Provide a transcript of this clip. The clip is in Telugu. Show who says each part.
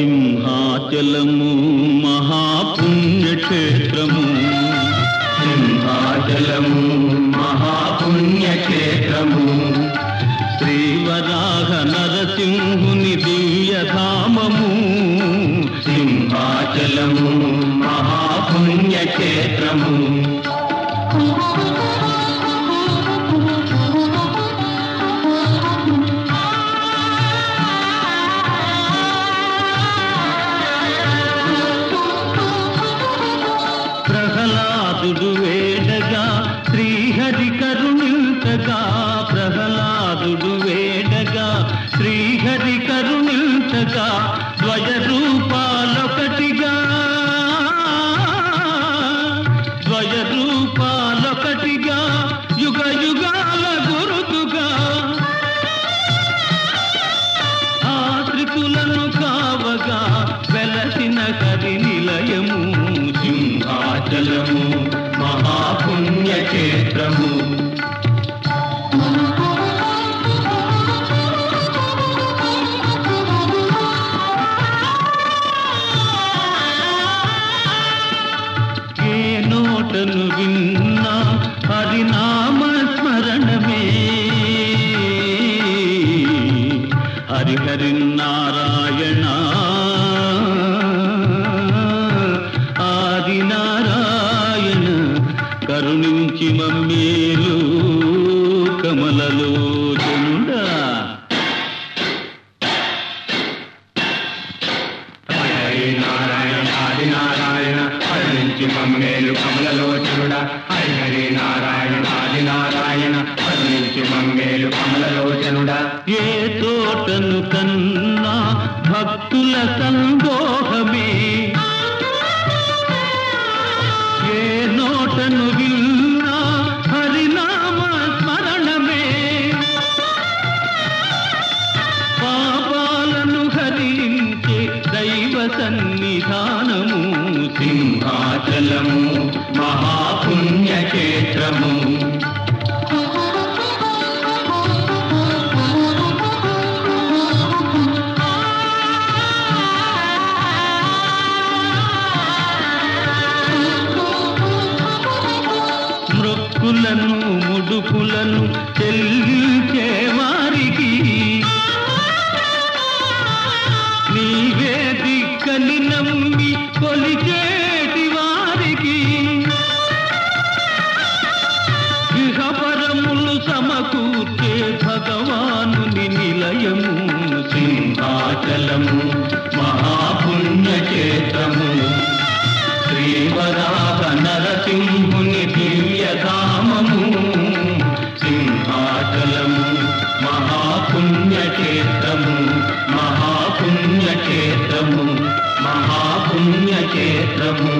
Speaker 1: సింహాచలము మహాపుణ్యక్షేత్రము. సింహాచలము మహాపుణ్యక్షేత్రము.
Speaker 2: శ్రీవరాహ నరసింహుని దివ్యధామము.
Speaker 1: సింహాచలము మహాపుణ్యక్షేత్రము.
Speaker 2: ప్రహ్లాదుడు వేడగా శ్రీహరి కరుణించగా ప్రహ్లాదుడు వేడగా శ్రీహరి కరుణించగా ద్వయ రూపాలొకటిగా ద్వయ రూపాలొకటిగా యుగ యుగాల గురుతుగా. ఆశ్రితులను కావగా వెలసిన కది నిలయము
Speaker 1: సింహాచలము
Speaker 2: కరుణించి మమ్మేలు కమలలో చండా
Speaker 1: హరి నారాయణ ఆది నారాయణ హరించి మమ్మేలు కమలలోచనుడ హరి హరి నారాయణ ఆది నారాయణ హరించి మమ్మేలు కమలలోచనుడ
Speaker 2: ఏ తోటను కన్నా భక్తుల సందోహమే సన్నిధానము.
Speaker 1: సింహాచలము మహాపుణ్యక్షేత్రము.
Speaker 2: మృక్కులను ముడుకులను చెల్లించే కూర్చే సమకూర్చే భగవానుని నిలయము
Speaker 1: సింహాచలము మహాపుణ్యక్షేత్రము. శ్రీవరాహ నరసింహుని దివ్యధామము సింహాచలము మహాపుణ్యక్షేత్రము మహాపుణ్యక్షేత్రము మహాపుణ్యక్షేత్రము.